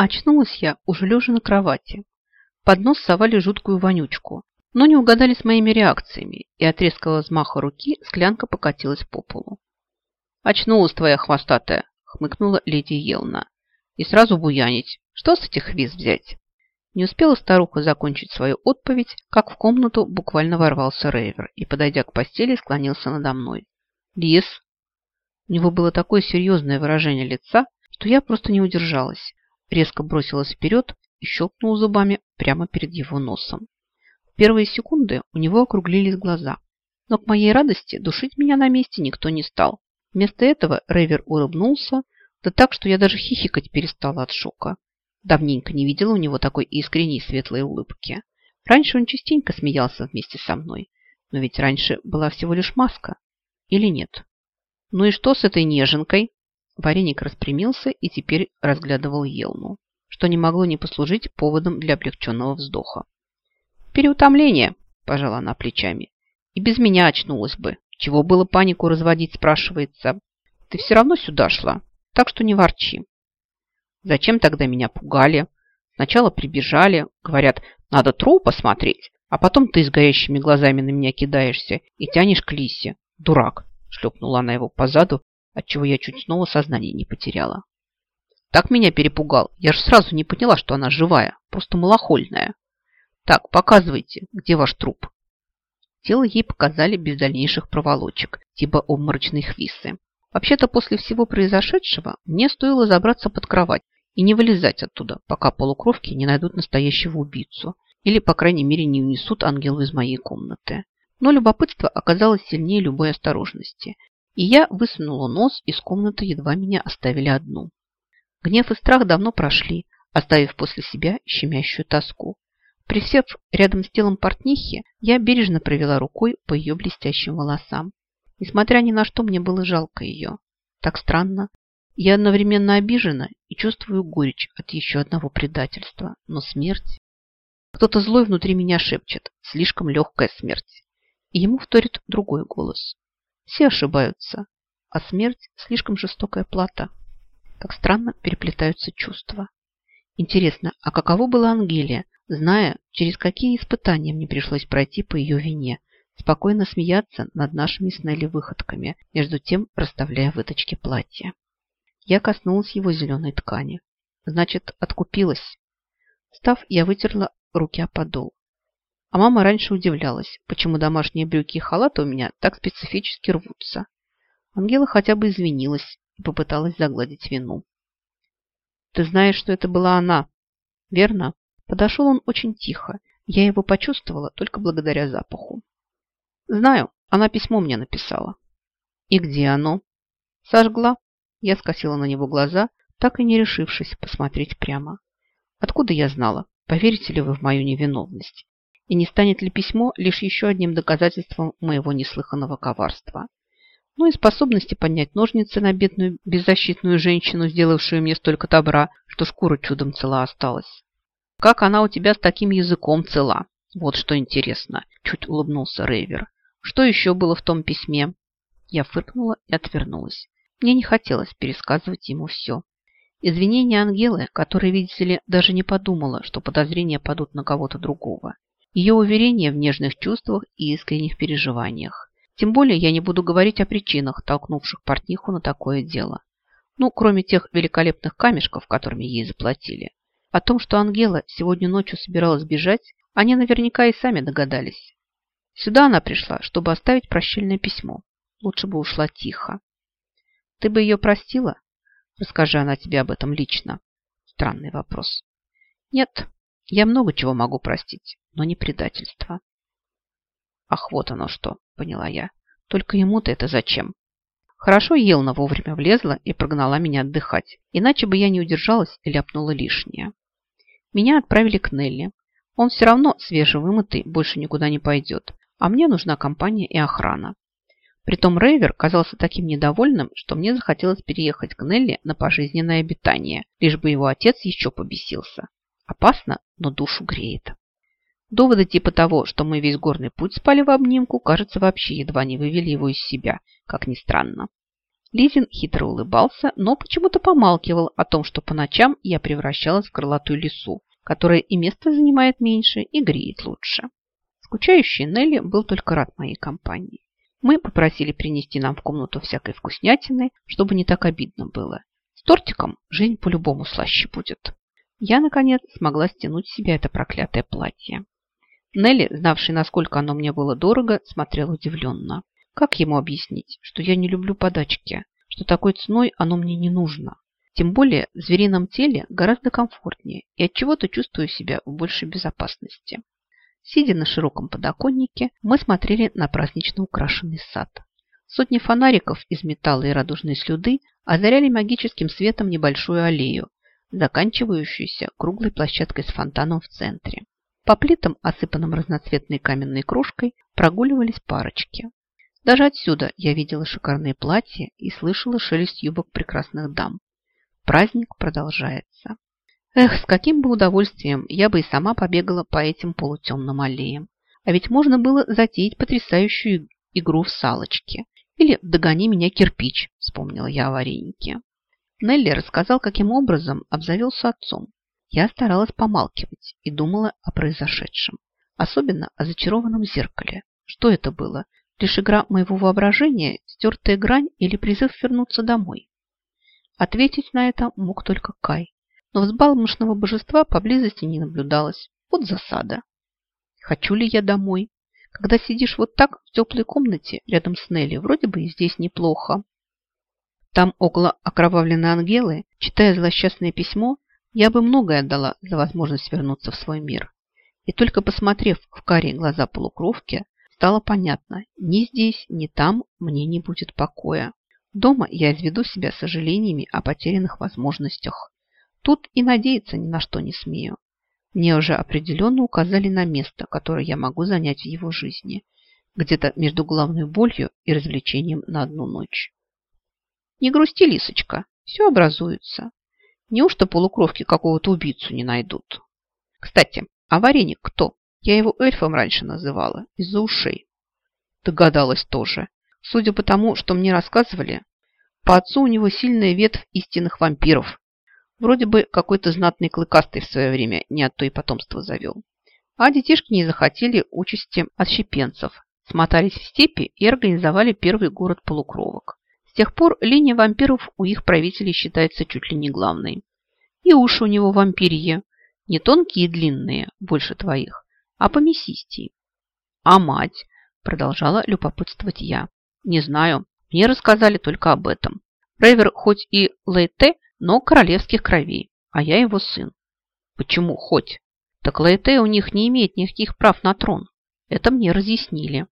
Очнулась я уже лежа на кровати. Под нос совали жуткую вонючку, но не угадали с моими реакциями, и от резкого взмаха руки склянка покатилась по полу. «Очнулась твоя хвостатая!» – хмыкнула леди Елна. «И сразу буянить. Что с этих виз взять?» Не успела старуха закончить свою отповедь, как в комнату буквально ворвался Рейвер и, подойдя к постели, склонился надо мной. «Лис!» У него было такое серьезное выражение лица, что я просто не удержалась резко бросилась вперед и щелкнула зубами прямо перед его носом. В первые секунды у него округлились глаза, но к моей радости душить меня на месте никто не стал. Вместо этого Рейвер улыбнулся, да так, что я даже хихикать перестала от шока. Давненько не видела у него такой искренней светлой улыбки. Раньше он частенько смеялся вместе со мной, но ведь раньше была всего лишь маска. Или нет? Ну и что с этой неженкой? Вареник распрямился и теперь разглядывал Елну, что не могло не послужить поводом для облегченного вздоха. «Переутомление!» – пожала она плечами. «И без меня очнулась бы. Чего было панику разводить, спрашивается. Ты все равно сюда шла, так что не ворчи». «Зачем тогда меня пугали? Сначала прибежали, говорят, надо труп посмотреть, а потом ты с горящими глазами на меня кидаешься и тянешь к Лисе. Дурак!» – шлепнула она его по заду отчего я чуть снова сознание не потеряла. Так меня перепугал. Я же сразу не поняла, что она живая, просто малохольная. Так, показывайте, где ваш труп. Тело ей показали без дальнейших проволочек, типа обморочной хвисы. Вообще-то после всего произошедшего мне стоило забраться под кровать и не вылезать оттуда, пока полукровки не найдут настоящего убийцу или, по крайней мере, не унесут ангела из моей комнаты. Но любопытство оказалось сильнее любой осторожности, и я высунула нос из комнаты, едва меня оставили одну. Гнев и страх давно прошли, оставив после себя щемящую тоску. Присев рядом с телом портнихи, я бережно провела рукой по ее блестящим волосам. Несмотря ни на что, мне было жалко ее. Так странно. Я одновременно обижена и чувствую горечь от еще одного предательства. Но смерть... Кто-то злой внутри меня шепчет. Слишком легкая смерть. И ему вторит другой голос. Все ошибаются, а смерть – слишком жестокая плата. Как странно переплетаются чувства. Интересно, а каково было Ангелия, зная, через какие испытания мне пришлось пройти по ее вине, спокойно смеяться над нашими с выходками, между тем расставляя выточки платья. Я коснулась его зеленой ткани. Значит, откупилась. Став, я вытерла руки о подол. А мама раньше удивлялась, почему домашние брюки и халаты у меня так специфически рвутся. Ангела хотя бы извинилась и попыталась загладить вину. «Ты знаешь, что это была она, верно?» Подошел он очень тихо. Я его почувствовала только благодаря запаху. «Знаю, она письмо мне написала». «И где оно?» «Сожгла». Я скосила на него глаза, так и не решившись посмотреть прямо. «Откуда я знала? Поверите ли вы в мою невиновность? И не станет ли письмо лишь еще одним доказательством моего неслыханного коварства? Ну и способности поднять ножницы на бедную беззащитную женщину, сделавшую мне столько добра, что шкура чудом цела осталась. Как она у тебя с таким языком цела? Вот что интересно, чуть улыбнулся Рейвер. Что еще было в том письме? Я фыркнула и отвернулась. Мне не хотелось пересказывать ему все. Извинения Ангелы, которая, видите ли, даже не подумала, что подозрения падут на кого-то другого ее уверение в нежных чувствах и искренних переживаниях. Тем более я не буду говорить о причинах, толкнувших портниху на такое дело. Ну, кроме тех великолепных камешков, которыми ей заплатили. О том, что Ангела сегодня ночью собиралась бежать, они наверняка и сами догадались. Сюда она пришла, чтобы оставить прощальное письмо. Лучше бы ушла тихо. Ты бы ее простила? Расскажи она тебе об этом лично. Странный вопрос. Нет, я много чего могу простить, но не предательство. Ах, вот оно что, поняла я. Только ему-то это зачем? Хорошо Елна вовремя влезла и прогнала меня отдыхать, иначе бы я не удержалась и ляпнула лишнее. Меня отправили к Нелли. Он все равно свежевымытый, больше никуда не пойдет, а мне нужна компания и охрана. Притом Рейвер казался таким недовольным, что мне захотелось переехать к Нелли на пожизненное обитание, лишь бы его отец еще побесился. Опасно, но душу греет. Доводы типа того, что мы весь горный путь спали в обнимку, кажется, вообще едва не вывели его из себя, как ни странно. Лизин хитро улыбался, но почему-то помалкивал о том, что по ночам я превращалась в крылатую лису, которая и место занимает меньше, и греет лучше. Скучающий Нелли был только рад моей компании. Мы попросили принести нам в комнату всякой вкуснятины, чтобы не так обидно было. С тортиком жизнь по-любому слаще будет. Я, наконец, смогла стянуть с себя это проклятое платье. Нелли, знавший, насколько оно мне было дорого, смотрел удивленно. Как ему объяснить, что я не люблю подачки, что такой ценой оно мне не нужно? Тем более в зверином теле гораздо комфортнее и от чего то чувствую себя в большей безопасности. Сидя на широком подоконнике, мы смотрели на празднично украшенный сад. Сотни фонариков из металла и радужной слюды озаряли магическим светом небольшую аллею, заканчивающуюся круглой площадкой с фонтаном в центре. По плитам, осыпанным разноцветной каменной крошкой, прогуливались парочки. Даже отсюда я видела шикарные платья и слышала шелест юбок прекрасных дам. Праздник продолжается. Эх, с каким бы удовольствием я бы и сама побегала по этим полутемным аллеям. А ведь можно было затеять потрясающую игру в салочки. Или «Догони меня, кирпич», вспомнила я о варенике. Нелли рассказал, каким образом обзавелся отцом. Я старалась помалкивать и думала о произошедшем. Особенно о зачарованном зеркале. Что это было? Лишь игра моего воображения, стертая грань или призыв вернуться домой? Ответить на это мог только Кай. Но взбалмошного божества поблизости не наблюдалось. Вот засада. Хочу ли я домой? Когда сидишь вот так в теплой комнате рядом с Нелли, вроде бы и здесь неплохо. Там, около окровавленной Ангелы, читая злосчастное письмо, я бы многое отдала за возможность вернуться в свой мир. И только посмотрев в карие глаза полукровки, стало понятно, ни здесь, ни там мне не будет покоя. Дома я изведу себя сожалениями о потерянных возможностях. Тут и надеяться ни на что не смею. Мне уже определенно указали на место, которое я могу занять в его жизни. Где-то между главной болью и развлечением на одну ночь. Не грусти, Лисочка, все образуется. Неужто полукровки какого-то убийцу не найдут? Кстати, а вареник кто? Я его эльфом раньше называла, из-за ушей. Догадалась тоже. Судя по тому, что мне рассказывали, по отцу у него сильная ветвь истинных вампиров. Вроде бы какой-то знатный клыкастый в свое время не от той потомства завел. А детишки не захотели участи отщепенцев, смотались в степи и организовали первый город полукровок тех пор линия вампиров у их правителей считается чуть ли не главной. И уши у него вампирье, не тонкие и длинные, больше твоих, а помесистее. А мать, продолжала любопытствовать я. Не знаю, мне рассказали только об этом. Рейвер хоть и Лейте, но королевских кровей, а я его сын. Почему хоть? Так Лейте у них не имеет никаких прав на трон. Это мне разъяснили.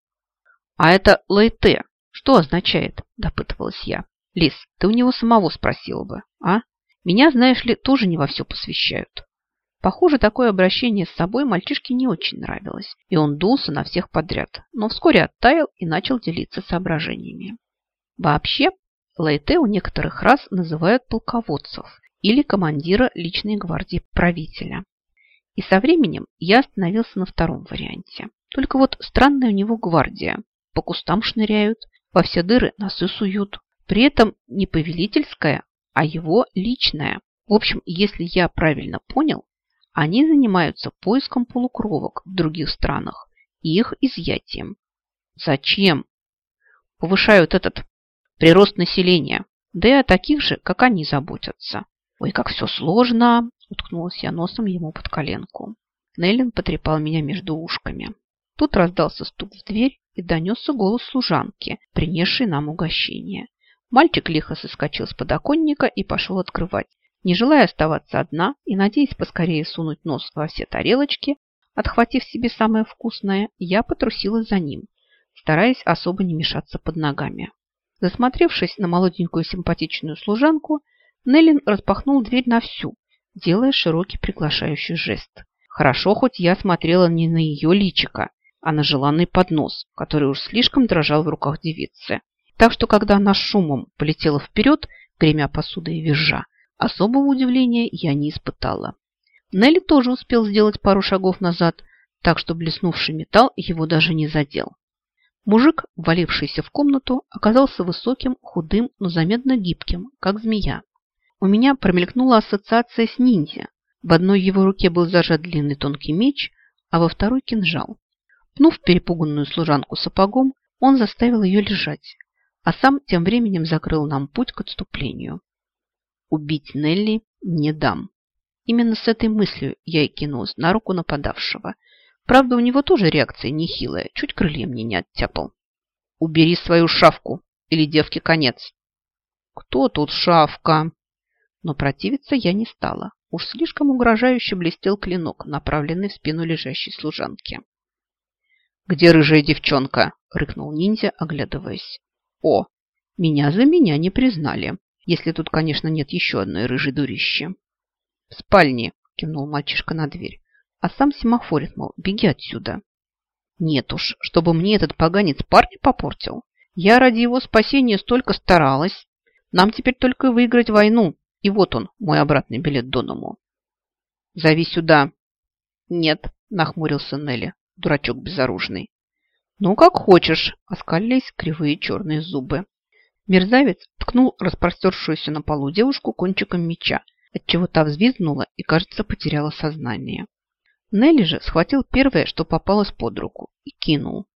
А это Лейте «Что означает?» – допытывалась я. «Лис, ты у него самого спросила бы, а? Меня, знаешь ли, тоже не во все посвящают». Похоже, такое обращение с собой мальчишке не очень нравилось, и он дулся на всех подряд, но вскоре оттаял и начал делиться соображениями. Вообще, Лайте у некоторых раз называют полководцев или командира личной гвардии правителя. И со временем я остановился на втором варианте. Только вот странная у него гвардия. По кустам шныряют, во все дыры носы суют. При этом не повелительская, а его личная. В общем, если я правильно понял, они занимаются поиском полукровок в других странах и их изъятием. Зачем? Повышают этот прирост населения. Да и о таких же, как они, заботятся. Ой, как все сложно, уткнулась я носом ему под коленку. Неллин потрепал меня между ушками. Тут раздался стук в дверь, и донесся голос служанки, принесшей нам угощение. Мальчик лихо соскочил с подоконника и пошел открывать. Не желая оставаться одна и надеясь поскорее сунуть нос во все тарелочки, отхватив себе самое вкусное, я потрусила за ним, стараясь особо не мешаться под ногами. Засмотревшись на молоденькую симпатичную служанку, Неллин распахнул дверь на всю, делая широкий приглашающий жест. Хорошо, хоть я смотрела не на ее личико, а на желанный поднос, который уж слишком дрожал в руках девицы. Так что, когда она шумом полетела вперед, гремя посудой и визжа, особого удивления я не испытала. Нелли тоже успел сделать пару шагов назад, так что блеснувший металл его даже не задел. Мужик, валившийся в комнату, оказался высоким, худым, но заметно гибким, как змея. У меня промелькнула ассоциация с ниндзя. В одной его руке был зажат длинный тонкий меч, а во второй кинжал. Пнув перепуганную служанку сапогом, он заставил ее лежать, а сам тем временем закрыл нам путь к отступлению. Убить Нелли не дам. Именно с этой мыслью я и кинулась на руку нападавшего. Правда, у него тоже реакция нехилая, чуть крылья мне не оттяпал. «Убери свою шавку, или девке конец!» «Кто тут шавка?» Но противиться я не стала. Уж слишком угрожающе блестел клинок, направленный в спину лежащей служанки. «Где рыжая девчонка?» – рыкнул ниндзя, оглядываясь. «О, меня за меня не признали, если тут, конечно, нет еще одной рыжей дурищи». «В спальне!» – кивнул мальчишка на дверь, а сам семафорит, мол, беги отсюда. «Нет уж, чтобы мне этот поганец парня попортил. Я ради его спасения столько старалась. Нам теперь только выиграть войну, и вот он, мой обратный билет до дому». «Зови сюда!» «Нет», – нахмурился Нелли дурачок безоружный. «Ну, как хочешь», – оскалились кривые черные зубы. Мерзавец ткнул распростершуюся на полу девушку кончиком меча, отчего та взвизгнула и, кажется, потеряла сознание. Нелли же схватил первое, что попалось под руку, и кинул.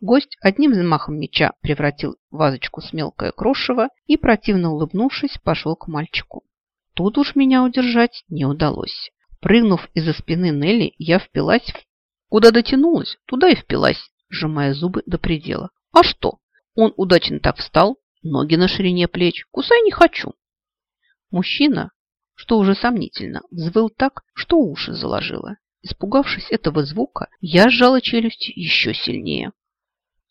Гость одним взмахом меча превратил вазочку с мелкое крошево и, противно улыбнувшись, пошел к мальчику. Тут уж меня удержать не удалось. Прыгнув из-за спины Нелли, я впилась в Куда дотянулась, туда и впилась, сжимая зубы до предела. А что? Он удачно так встал, ноги на ширине плеч. Кусай не хочу. Мужчина, что уже сомнительно, взвыл так, что уши заложило. Испугавшись этого звука, я сжала челюсти еще сильнее.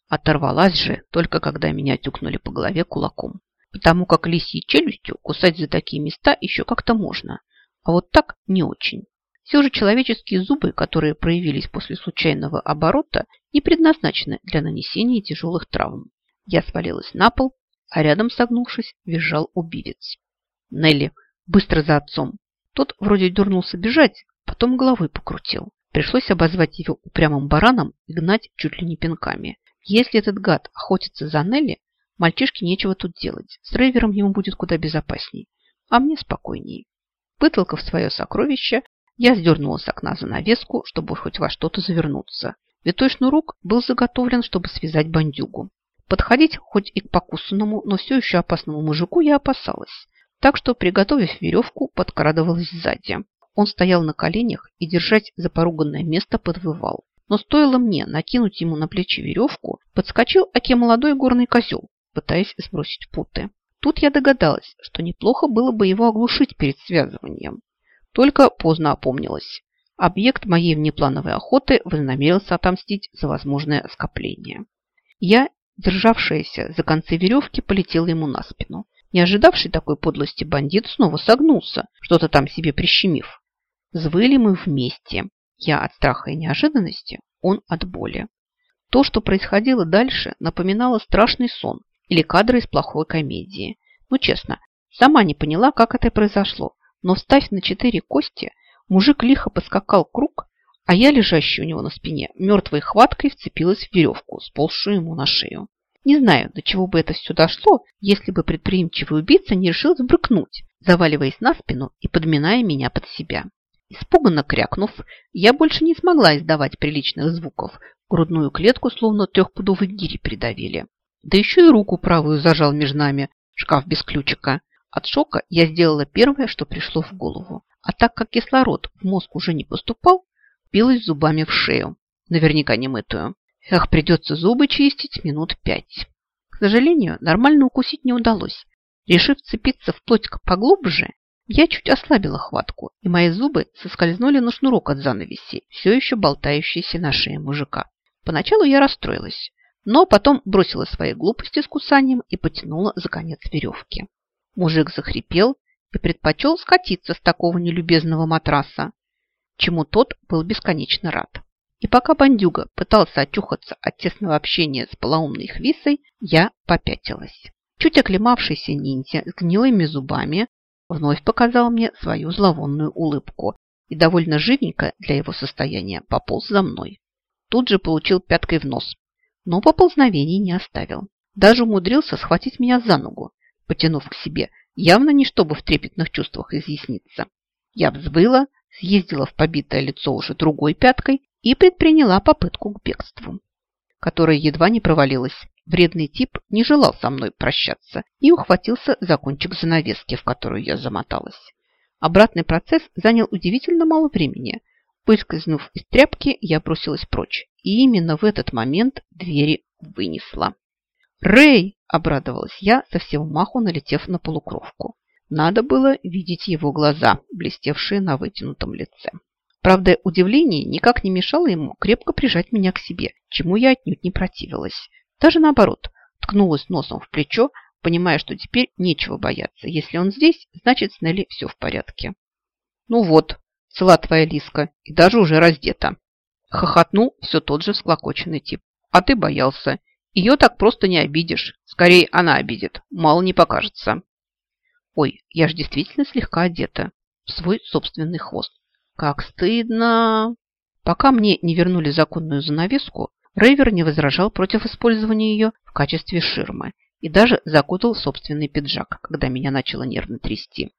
Оторвалась же, только когда меня тюкнули по голове кулаком. Потому как лисьей челюстью кусать за такие места еще как-то можно, а вот так не очень. Все же человеческие зубы, которые проявились после случайного оборота, не предназначены для нанесения тяжелых травм. Я свалилась на пол, а рядом, согнувшись, визжал убивец. Нелли, быстро за отцом. Тот вроде дернулся бежать, потом головой покрутил. Пришлось обозвать его упрямым бараном и гнать чуть ли не пинками. Если этот гад охотится за Нелли, мальчишке нечего тут делать. С Рейвером ему будет куда безопасней, а мне спокойнее. Вытолкав свое сокровище, я сдернула с окна занавеску, чтобы хоть во что-то завернуться. Витой шнурок был заготовлен, чтобы связать бандюгу. Подходить хоть и к покусанному, но все еще опасному мужику я опасалась. Так что, приготовив веревку, подкрадывалась сзади. Он стоял на коленях и держать за поруганное место подвывал. Но стоило мне накинуть ему на плечи веревку, подскочил оке молодой горный козел, пытаясь сбросить путы. Тут я догадалась, что неплохо было бы его оглушить перед связыванием. Только поздно опомнилась. Объект моей внеплановой охоты вознамерился отомстить за возможное скопление. Я, державшаяся за концы веревки, полетела ему на спину. Не ожидавший такой подлости бандит снова согнулся, что-то там себе прищемив. Звыли мы вместе. Я от страха и неожиданности, он от боли. То, что происходило дальше, напоминало страшный сон или кадры из плохой комедии. Ну, честно, сама не поняла, как это произошло, но встав на четыре кости, мужик лихо поскакал круг, а я, лежащая у него на спине, мертвой хваткой вцепилась в веревку, сползшую ему на шею. Не знаю, до чего бы это все дошло, если бы предприимчивый убийца не решил сбрыкнуть, заваливаясь на спину и подминая меня под себя. Испуганно крякнув, я больше не смогла издавать приличных звуков. Грудную клетку словно трехпудовой гири придавили. Да еще и руку правую зажал между нами, шкаф без ключика. От шока я сделала первое, что пришло в голову. А так как кислород в мозг уже не поступал, билась зубами в шею, наверняка не мытую. Эх, придется зубы чистить минут пять. К сожалению, нормально укусить не удалось. Решив цепиться в плоть поглубже, я чуть ослабила хватку, и мои зубы соскользнули на шнурок от занавеси, все еще болтающийся на шее мужика. Поначалу я расстроилась, но потом бросила свои глупости с кусанием и потянула за конец веревки. Мужик захрипел и предпочел скатиться с такого нелюбезного матраса, чему тот был бесконечно рад. И пока бандюга пытался очухаться от тесного общения с полоумной хвисой, я попятилась. Чуть оклемавшийся ниндзя с гнилыми зубами вновь показал мне свою зловонную улыбку и довольно живенько для его состояния пополз за мной. Тут же получил пяткой в нос. но поползновений не оставил. Даже умудрился схватить меня за ногу, потянув к себе, явно не чтобы в трепетных чувствах изъясниться. Я взвыла, съездила в побитое лицо уже другой пяткой и предприняла попытку к бегству, которая едва не провалилась. Вредный тип не желал со мной прощаться и ухватился за кончик занавески, в которую я замоталась. Обратный процесс занял удивительно мало времени. Выскользнув из тряпки, я бросилась прочь. И именно в этот момент двери вынесла. «Рэй!» – обрадовалась я, со всего маху налетев на полукровку. Надо было видеть его глаза, блестевшие на вытянутом лице. Правда, удивление никак не мешало ему крепко прижать меня к себе, чему я отнюдь не противилась. Даже наоборот, ткнулась носом в плечо, понимая, что теперь нечего бояться. Если он здесь, значит с Нелли все в порядке. Ну вот, цела твоя Лиска и даже уже раздета. Хохотнул все тот же склокоченный тип. А ты боялся. Ее так просто не обидишь. Скорее, она обидит. Мало не покажется. Ой, я ж действительно слегка одета. В свой собственный хвост. Как стыдно. Пока мне не вернули законную занавеску, Рейвер не возражал против использования ее в качестве ширмы и даже закутал собственный пиджак, когда меня начало нервно трясти.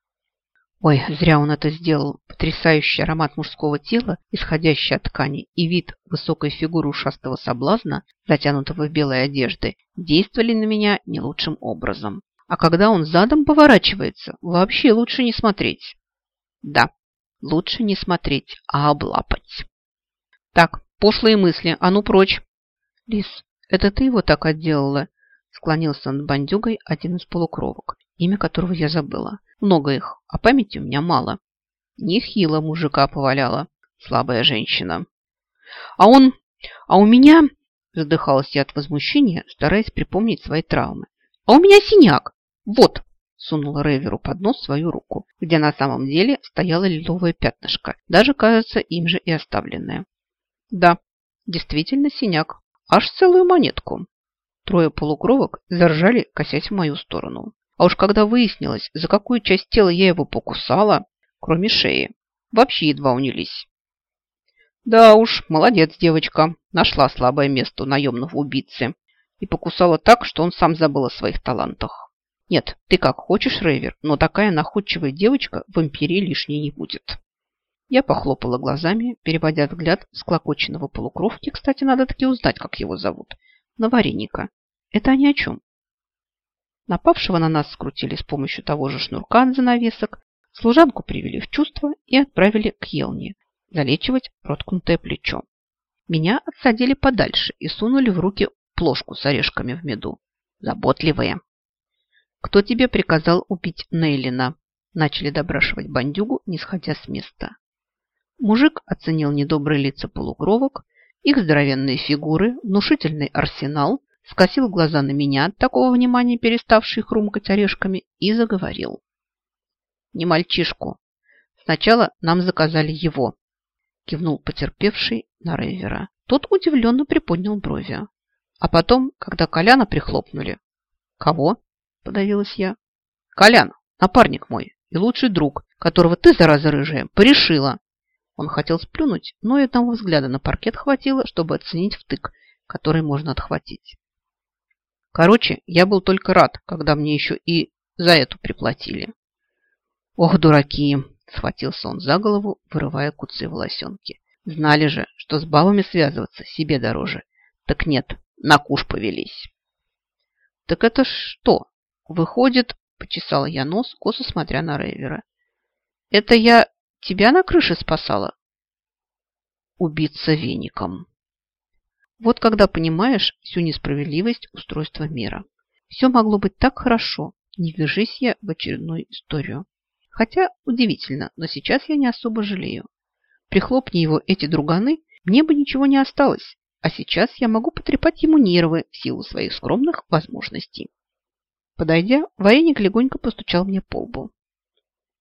Ой, зря он это сделал. Потрясающий аромат мужского тела, исходящий от ткани, и вид высокой фигуры ушастого соблазна, затянутого в белой одежды, действовали на меня не лучшим образом. А когда он задом поворачивается, вообще лучше не смотреть. Да, лучше не смотреть, а облапать. Так, пошлые мысли, а ну прочь. Лис, это ты его так отделала? Склонился над бандюгой один из полукровок, имя которого я забыла. Много их, а памяти у меня мало. Нехило мужика поваляла, слабая женщина. А он... А у меня... Задыхалась я от возмущения, стараясь припомнить свои травмы. А у меня синяк! Вот! Сунула Реверу под нос свою руку, где на самом деле стояло лиловое пятнышко, даже, кажется, им же и оставленное. Да, действительно синяк. Аж целую монетку. Трое полукровок заржали, косясь в мою сторону. А уж когда выяснилось, за какую часть тела я его покусала, кроме шеи, вообще едва унялись. Да уж, молодец девочка, нашла слабое место у наемного убийцы и покусала так, что он сам забыл о своих талантах. Нет, ты как хочешь, Рейвер, но такая находчивая девочка в империи лишней не будет. Я похлопала глазами, переводя взгляд с клокоченного полукровки. Кстати, надо таки узнать, как его зовут. На вареника. Это они о чем? Напавшего на нас скрутили с помощью того же шнурка от занавесок, служанку привели в чувство и отправили к Елне залечивать проткнутое плечо. Меня отсадили подальше и сунули в руки плошку с орешками в меду. Заботливые. «Кто тебе приказал убить Нейлина?» Начали допрашивать бандюгу, не сходя с места. Мужик оценил недобрые лица полукровок, их здоровенные фигуры, внушительный арсенал скосил глаза на меня от такого внимания, переставший хрумкать орешками, и заговорил. «Не мальчишку. Сначала нам заказали его», – кивнул потерпевший на Рейвера. Тот удивленно приподнял брови. А потом, когда Коляна прихлопнули. «Кого?» – подавилась я. «Колян, напарник мой и лучший друг, которого ты, зараза рыжая, порешила». Он хотел сплюнуть, но и одного взгляда на паркет хватило, чтобы оценить втык, который можно отхватить. Короче, я был только рад, когда мне еще и за эту приплатили. Ох, дураки! Схватился он за голову, вырывая куцы волосенки. Знали же, что с бабами связываться себе дороже. Так нет, на куш повелись. Так это что? Выходит, почесала я нос, косо смотря на Рейвера. Это я тебя на крыше спасала? Убиться веником. Вот когда понимаешь всю несправедливость устройства мира. Все могло быть так хорошо, не ввяжись я в очередную историю. Хотя удивительно, но сейчас я не особо жалею. Прихлопни его эти друганы, мне бы ничего не осталось, а сейчас я могу потрепать ему нервы в силу своих скромных возможностей. Подойдя, вареник легонько постучал мне по лбу.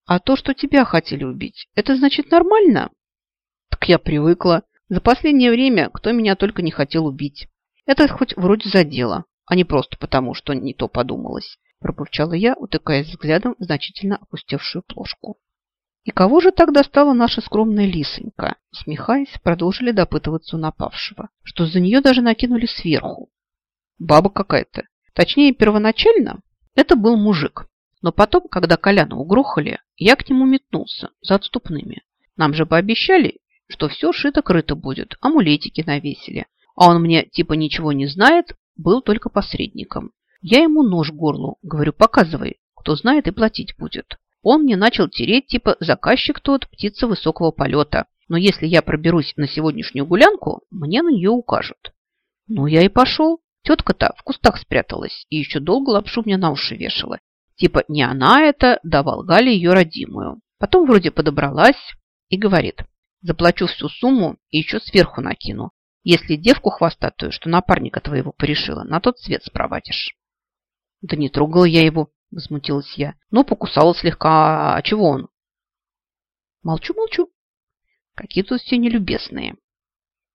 А то, что тебя хотели убить, это значит нормально? Так я привыкла. За последнее время кто меня только не хотел убить. Это хоть вроде за дело, а не просто потому, что не то подумалось. Пробурчала я, утыкаясь взглядом в значительно опустевшую плошку. И кого же тогда стала наша скромная лисонька? Смехаясь, продолжили допытываться у напавшего, что за нее даже накинули сверху. Баба какая-то. Точнее, первоначально это был мужик. Но потом, когда Коляна угрохали, я к нему метнулся за отступными. Нам же пообещали, что все шито-крыто будет, амулетики навесили. А он мне типа ничего не знает, был только посредником. Я ему нож горло, говорю, показывай, кто знает и платить будет. Он мне начал тереть, типа заказчик тот, птица высокого полета. Но если я проберусь на сегодняшнюю гулянку, мне на нее укажут. Ну, я и пошел. Тетка-то в кустах спряталась и еще долго лапшу мне на уши вешала. Типа не она это, давал Галя ее родимую. Потом вроде подобралась и говорит, заплачу всю сумму и еще сверху накину. Если девку хвостатую, что напарника твоего порешила, на тот свет спровадишь. Да не трогала я его, возмутилась я. Ну, покусала слегка, а чего он? Молчу, молчу. Какие тут все нелюбесные.